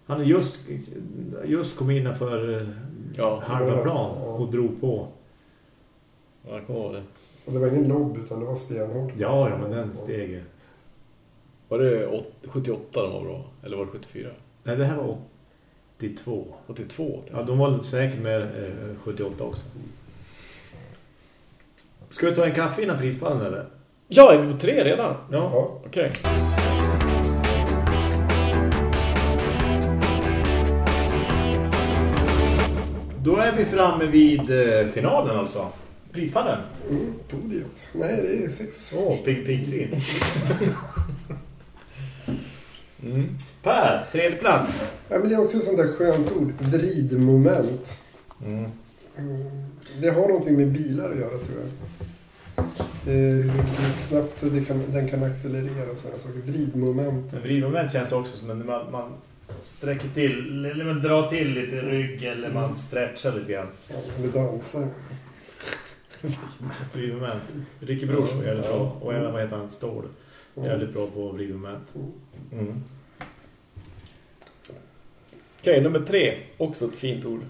Han just, just kom innanför eh, Ja, halva plan ja. och drog på. Jag kommer det. Och det var ingen lobb utan det var stenhårt. Ja, ja, men den steg. Var det åt- 78 de var bra? Eller var det 74? Nej, det här var 82. 82. Ja, de var säkert med eh, 78 också. Ska vi ta en kaffe innan prispallen eller? Ja, är vi på tre redan? Ja. Ja. Okej. Då är vi framme vid eh, finalen alltså. Prispallen. Mm, podiet. Nej, det är sex. Åh, pigg pigg svin. mm. Per, tredje plats. Ja, men det är också ett sånt där skönt ord. Vridmoment. Mm. Mm, Det har någonting med bilar att göra tror jag. Eh, Hur snabbt det kan, den kan accelerera och sådana saker. Vridmoment. En vridmoment känns också som en man, man sträcker till, eller man drar till lite rygg eller man stretchar lite grann. Ja, Eller dansa. Vridmoment. Ricky Brors var jävligt bra. Och även vad heter han? Stål. Jävligt bra på vridmoment. Mm. Okej, nummer tre. Också ett fint ord.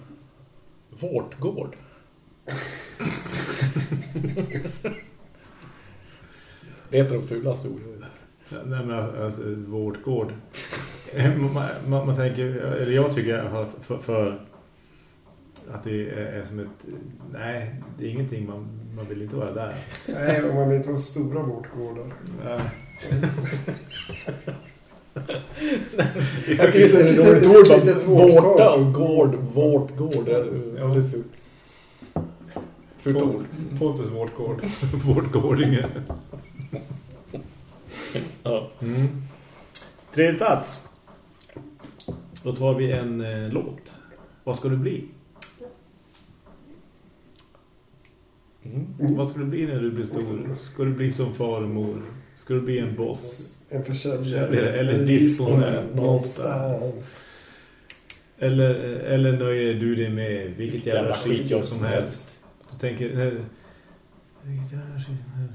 Vårtgård. det heter de fulaste orden. Nej men alltså, vårdgård. man, man, man tänker, eller jag tycker i alla fall för, för att det är, är som ett, nej det är ingenting man, man vill inte vara där. Nej, man vill inte ha stora vårtgårdar. Nej. Jag tycker så är det Lite- dåligt ord. Vårta vårtgård. och gård. Vårtgård. Det är fult. Fult ord. Pontus vårdgård. Vårdgårdingen. Ja. Mm. Tredje plats. Då tar vi en eh, låt. Vad ska du bli? Mm. Vad ska du bli när du blir stor? Ska du bli som far och mor? Ska du bli en boss? En försäljare. Eller disponent någonstans. Eller, eller nöjer du dig med vilket jävla skitjobb som helst? Du tänker... eh, Vilket jävla skit som helst.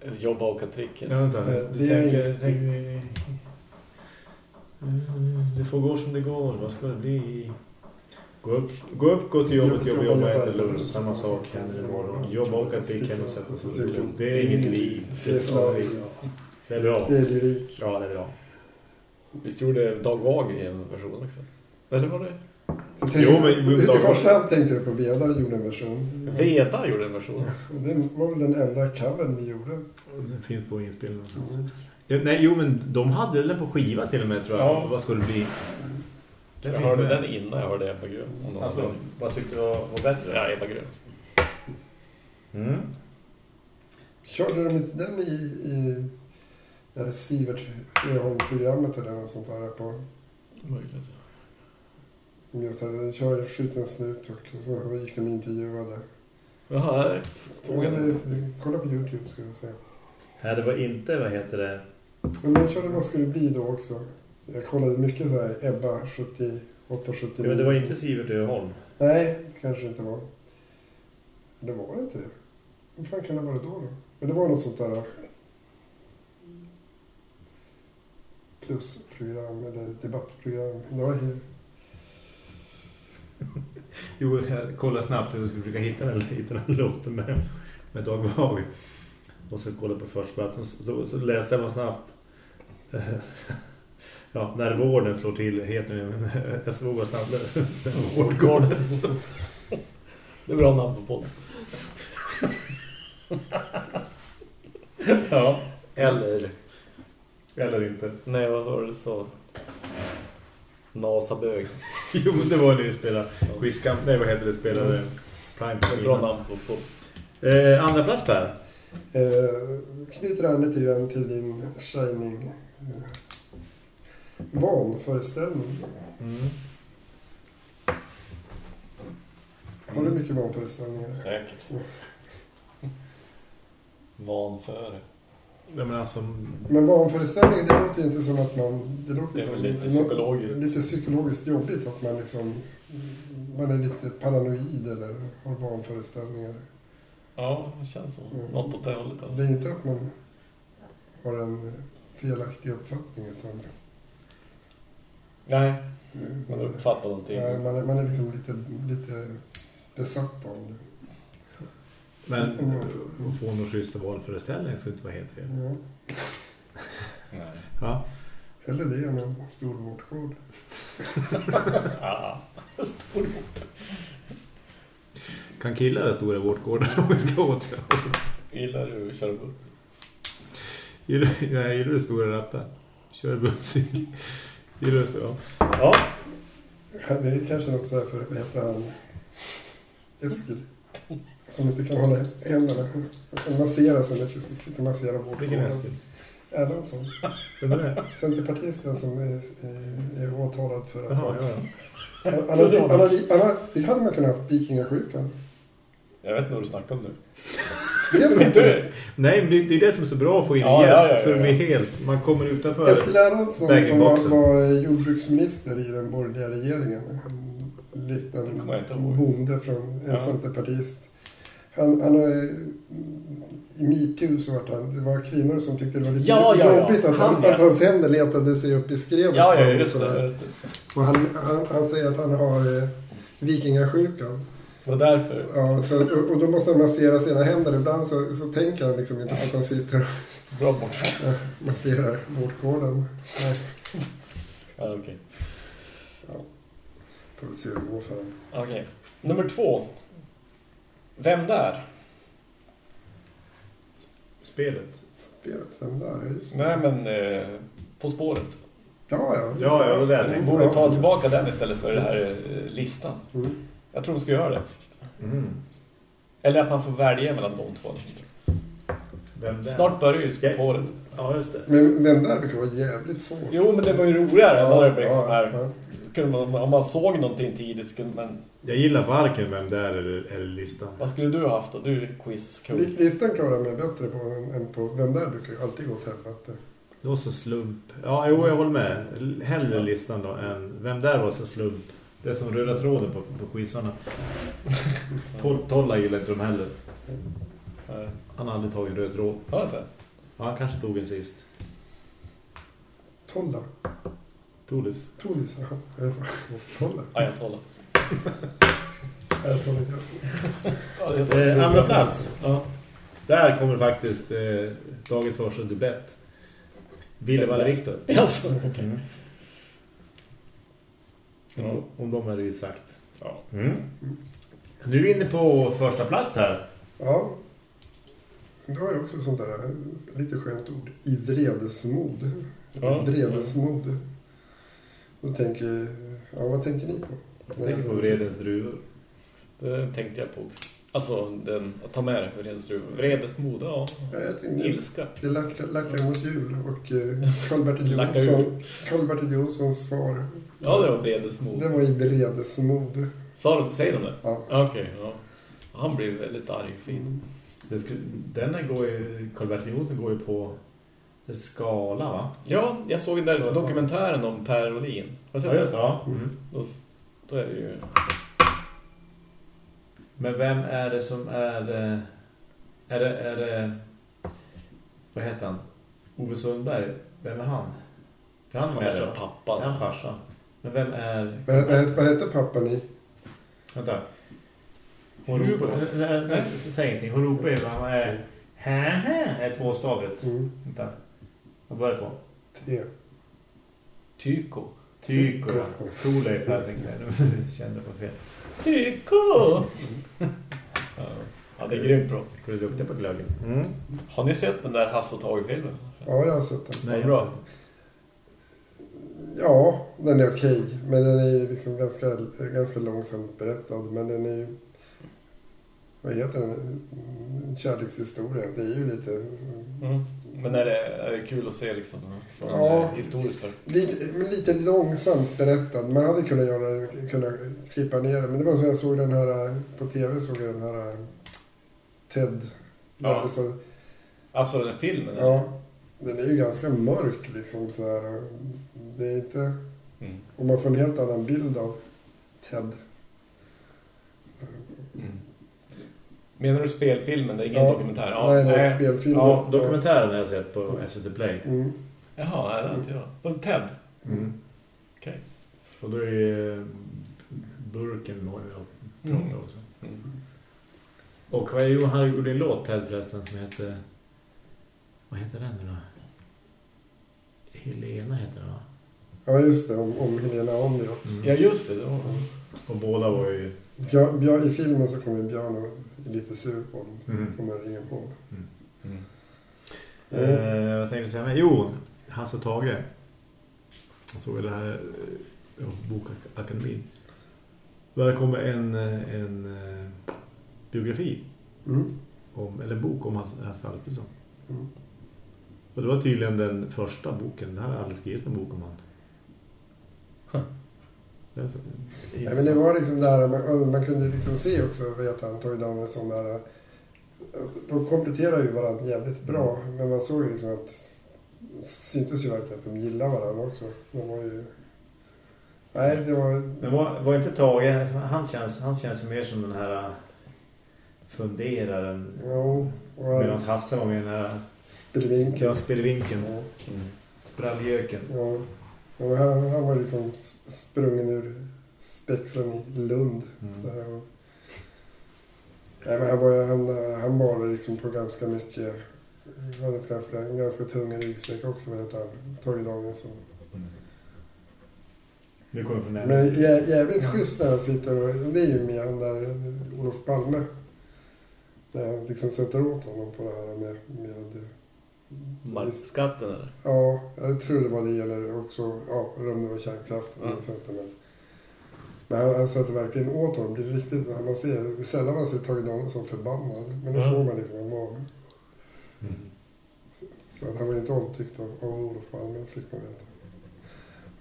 Eller Jobba och åka tricken. Ja, vänta. Eh, Du det är tänker... tänker det får gå som det går. Vad ska det bli? Gå upp, gå, upp, gå till jobbet, jobba, jobba, äta lunch. Samma sak händer imorgon. Jobba, åka tricken och sätta sig. Det är inget liv. Det är slavi. Det är bra. Det är lyrik. Ja, det är bra. Visst gjorde Dag Wager i en version också? Eller var det? Jag tänkte- Jo, men- I första hand tänkte du på Veda gjorde en version. Veda gjorde en version. Och Det var väl den enda covern vi gjorde. Det finns på inspelning någonstans. Mm. Ja, nej, jo, men de hade den på skiva till och med, tror jag. Ja. Vad skulle det bli? Den Jag hörde med. den innan jag hörde Ebba Grön. Alltså, hade- vad tyckte du var, var bättre? Ja, Ebba Grön. Mm. Körde de inte den i, i det här Sivert Öholm-programmet eller något sånt där på Möjligt. just det, de kör skjut en snut och så gick de och intervjuade. Jaha, jag såg Ja, den. det- Kolla på Youtube ska vi se. Nej, det var inte, vad heter det? Men de körde Vad det bli då också? Jag kollade mycket så här Ebba 78, 79. Ja, men det var inte Sivert Öholm. Nej, kanske inte var. Det var inte det. Vad fan kan det vara då då? Men det var något sånt där plusprogram eller debattprogram. Jo, jag kollade snabbt hur jag skulle försöka hitta den, hitta den låten med, med Dag Wag. Och så kollade på första platsen så, så, så läste jag bara snabbt. Ja, när vården slår till heter det. men Jag såg bara snabbt. Vårdgården. Det är bra namn på podden. Ja, Eller, eller inte. nej vad var det så? Nasabög. Jo, men det var när vi spelade Quizcamp. Nej, vad heter det? Spelade Prime Det är bra namn på podden. Eh, andra plats Per. Eh, knyter an lite grann till din Shining eh, vanföreställning. Mm. Har du mycket vanföreställningar? Säkert. Vanföre. Nej, men alltså... Men vanföreställning, det låter ju inte som att man... Det låter Det är som lite något- psykologiskt. Lite psykologiskt jobbigt att man liksom... Man är lite paranoid eller har vanföreställningar. Ja, det känns som. Mm. Något åt det hållet. Det Alltså. är inte att man har en felaktig uppfattning utan... Nej, man uppfattar någonting. Nej, man, är, man är liksom lite, lite besatt av det. Men Mm. att få någon schyssta valföreställning skulle inte vara helt fel. Ja. Nej. Ja. Hellre det än en stor vårtgård. Ja. Stor Kan killar ha stora vårtgårdar om vi ska åt? Gillar du att köra buss? Gillar, nej, gillar du stora rattar? Kör buss. Gillar du stora? Ja. Ja, Det är kanske något så här för, vad heter han, Eskil. Som inte kan hålla händerna. Han kan massera sig jag sitter och masserar Vilken vårtgården. Eskil? Erlandsson. Vem är det? Centerpartisten som är, är åtalad för att Jaha, ha... ja, ja. Han, han, har, han, har, han har, det hade man kunnat ha haft vikingasjukan. Jag vet inte vad du snackar om nu. Vet du Vet inte? du? Nej, men det, är det som är så bra att få in en Ja, gäst. ja, ja, ja, Så det ja. blir helt... Man kommer utanför. Eskil Erlandsson som var, jordbruksminister i den borgerliga regeringen. En liten bonde från en Ja. centerpartist. Han, han har, I metoo så var han, det var kvinnor som tyckte det var lite Ja, ja, ja. jobbigt att, Han, ja. att hans händer letade sig upp i skrevet. Ja, ja, just och det. Just det. Och han, han, han säger att han har eh, vikingasjukan. Var därför. Ja, så, och, och då måste han massera sina händer. Ibland så, så tänker han liksom inte på att han sitter och Bra bort. eh, masserar vårtgården. Nej, Ja, okej. får vi se hur det går för honom. Okej. Nummer två. Vem där? Spelet. Spelet, vem där? Ja, Just det. Nej, men eh, På spåret. Ja, ja. just Ja, ja, det där. Borde ta tillbaka den istället för den här eh, listan. Mm. Jag tror de ska göra det. Mm. Eller att man får välja mellan de två. Vem där? Snart börjar ju spåret. Ja, just det. Men vem där brukar vara jävligt svårt. Jo, men det var ju roligare när det liksom ja, här. Kunde man, om man såg någonting tidigt kunde man... Jag gillar varken vem där eller, eller listan. Vad skulle du ha haft då? Du är quiz-kung. Li- Listan klarar jag mig bättre på än, än på vem där brukar ju alltid gå åt helvete. Det var så slump. Ja, jo, jag håller med. Hellre listan då än vem där var så slump. Det är som röda tråden på, på quizarna. Tol, Tolla gillar inte de heller. Han har aldrig tagit en röd tråd. Har inte? Ja, han kanske tog en sist. Tolla. Tolis. Tolis, jaha. Jag vet vad. Tolla. Ayatollah. Jag tar det. Eh, andra plats. Ja. Där kommer faktiskt eh, dagens första dubblett. Ville Valle Viktor. Alltså, okej. Mm. Ja. Om, om de är det ju sagt. Ja. Mm. Nu är vi inne på första plats här. Ja. Det var ju också sånt där, lite skönt ord. I vredesmod. Ja. Vredesmod. Då tänker, ja vad tänker ni på? Jag tänker på Vredens druvor. Det tänkte jag på också. Alltså, den, att ta med det. Vredesdruv. Vredesmod, ja. Ja, jag tänkte, Ilska. det lackar, lackar mot jul och eh, Karl-Bertil Lackar Jonsson, Jonssons far. Ja, det var vredesmod. Det var i vredesmod. Sa de, säger de det? Ja. Okej, ja. Han blev väldigt arg fin. Skulle, den går ju, Karl-Bertil Jonsson går ju på skala va? Ja, jag såg den där dokumentären om Per Olin. Har du sett den? Ja. Mm. Då, då är det ju... Men vem är det som är... eh, Är det... Är det vad heter han? Ove Sundberg. Vem är han? För han måste det, vara va? pappan. Är han farsan? Men vem är... Vad, vad, hette pappan i? Vänta. Hon ropar... Nej, nej, säg ingenting. Hon ropar ju vad han är... Är tvåstavigt. Mm. Vänta. Vad börjar det på? Tre. Tyko. Tyko. Thorleif här tänkte jag. Nu kände på fel. Tyko! ja. ja, det är grymt bra. Du är duktig på glöggen. Mm. Har ni sett den där Hasse och Tage-filmen? Ja, jag har sett den. Nej, bra. Ja, den är okej. Men den är liksom ganska, ganska långsamt berättad. Men den är ju... Vad heter den? En kärlekshistoria. Det är ju lite... Mm. Men är det, är det kul att se liksom från Ja. ja. historiskt? Lite, men lite långsamt berättad. Man hade kunnat göra kunna klippa ner det. Men det var som jag såg den här på tv. såg jag den här eh, Ted. Ja. Så, Alltså den filmen? ja. Den är ju ganska mörk liksom så här. Det är inte... Mm. Och man får en helt annan bild av Ted. Mm. Menar du spelfilmen? Det är ingen Ja. dokumentär? Ja. Nej, nej. spelfilm. Ja, dokumentären har jag sett på SVT Play. Mm. Jaha, nej, det har inte jag. På Ted? Mm. Okej. Och då är eh, burken med och Mm. pratar också. Mm. Och vad är ju, han gjorde en låt Ted förresten som heter... Vad heter den nu då? Helena heter den va? Ja, just det. Om, om Helena Ondiot. Ja, just det. det var... Och båda var ju... Björn, Björn, I filmen så kommer Björn och är lite sur på honom. Mm. Kommer ringa på. Mm. Eh, vad tänkte jag säga? Men, jo, Hasse och Tage. Jag såg det här eh, ja, bokakademin. Där kommer en, eh, en eh, biografi. Mm. Om, eller en bok om Hasse, Hasse Alfredsson. Mm. Och det var tydligen den första boken. Det här har jag aldrig skrivit en bok om han. Huh. Ja, men det var liksom där, man, man kunde liksom se också, vet han, Torg Danielsson där. De kompletterar ju varandra jävligt bra. Men man såg ju liksom att syntes ju verkligen att de gillar varandra också. De var ju... Nej, det var... Men var, var inte Tage, han känns, han känns mer som den här äh, funderaren. Jo, Medan och Hasse var med den här spelvinkeln. ja, spelvinkeln, Ja, Mm. spralljöken. ja. Och han, han var liksom sprungen ur spexen i Lund. Mm. Där och- Nej, men han, var, ju- han, han bar liksom på ganska mycket. Han hade ett ganska, en ganska tung ryggsäck också, vet han. Torg Danielsson. Nu kommer från den. Men jä, jävligt schysst när han sitter och... Det är ju med han där, Olof Palme. Där han liksom sätter åt honom på det här med... med Markskatten eller? ja, jag tror det var det eller också... Ja, eller om det var. Ja. Men, men han, han sätter verkligen åt honom. Det är riktigt... Man ser, det är sällan man ser Tage Danielsson förbannad. Men det Ja. såg man liksom. Han var, Mm. så han var ju inte omtyckt av, av Olof Palme, fick man veta.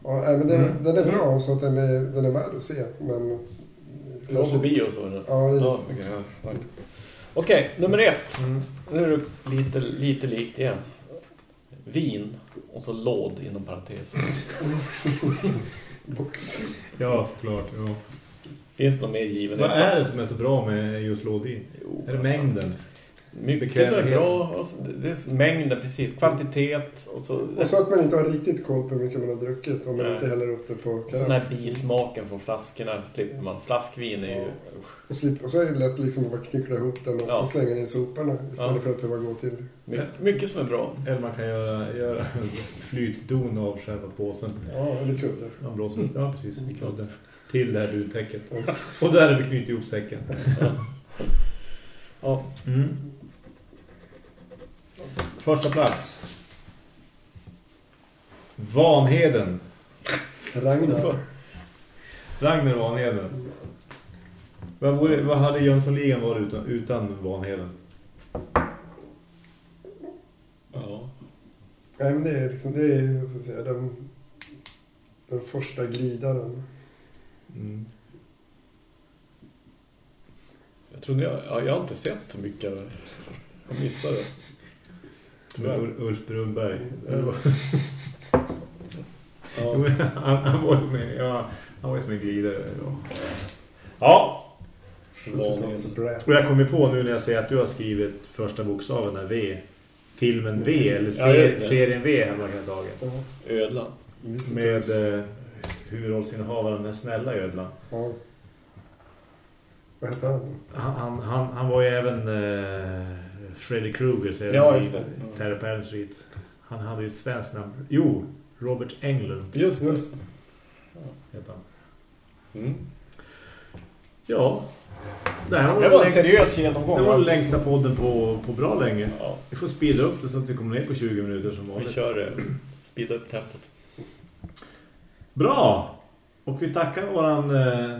Ja, men den, Mm. den är bra så att den är, den är värd att se. Men... Det var på bio så. Ja, det, Ja, okej, ja, right. Okej, nummer ett. Mm. Nu är det lite, lite likt igen. Vin och så låd inom parentes. box. Ja, såklart. Ja. Finns det någon mer given? Vad är det som är så bra med just lådvin? Jo, Är det mängden? Mycket som är bra. Alltså, det- det är mängden, precis. Kvantitet. Och så, Och så att man inte har riktigt koll på hur mycket man har druckit. Om man Nej. inte häller upp det på och så den karaff. här bismaken från flaskorna slipper man. Flaskvin är ju... usch. Och, slip, och så är det lätt liksom att bara knyckla ihop den och Ja. slänga den i soporna. Istället Ja. för att behöva gå till... Mycket, mycket som är bra. Eller man kan göra, göra flytdon av själva påsen. Ja, eller kuddar. Ja, bra så. ja precis. Mm. Kudde. Till det här duvtäcket. Och där har vi knutit ihop säcken. Ja. Mm. Första plats. Vanheden. Ragnar. Ragnar Vanheden. Vad, vore, vad hade Jönssonligan varit utan, utan Vanheden? ja. Nej, men det är liksom... Det är, ska jag säga, den, den första glidaren. Mm. Jag tror jag, ja, jag har inte sett så mycket. Jag missade det. Ul- Ulf Brunberg. Mm. Ja. han, han var ju med, ja, han var ju som en glidare. Ja. ja, 70-talsbrät. och jag kommer på nu när jag säger att du har skrivit första bokstaven där V. Filmen V, eller Ja, ser, just det. serien V hemma den dagen. Ja, Ödlan. Med eh, huvudrollsinnehavaren den snälla ödlan. Ja. Vad då? Han, han, han, han var ju även eh, Freddy Krueger ser Ja, just det. i Mm. Terror på Elm Street. Han hade ju ett svenskt namn. Jo, Robert Englund Just det. Just. han. Mm. Ja, det här var, Det var en seriös genomgång. det var va? den längsta podden på, på bra länge. Ja, Vi får speeda upp det så att vi kommer ner på 20 minuter som vi vanligt. kör eh, speeda upp tempot. Bra! Och vi tackar våran eh,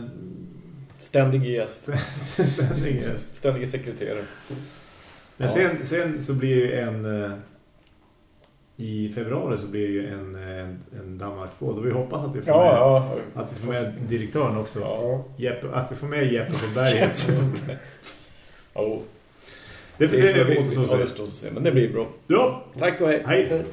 Ständig gäst. ständig gäst. Ständig sekreterare. Men Ja. sen, sen så blir ju en... Eh, I februari så blir ju en, en, en Danmarkspodd. Och vi hoppas att vi får med, Ja, ja. att vi får med direktören också. Ja. Jeppe, att vi får med Jeppe på berget. Ja, det det det att se. Men det blir bra. Ja, Tack och hej. hej! Hej.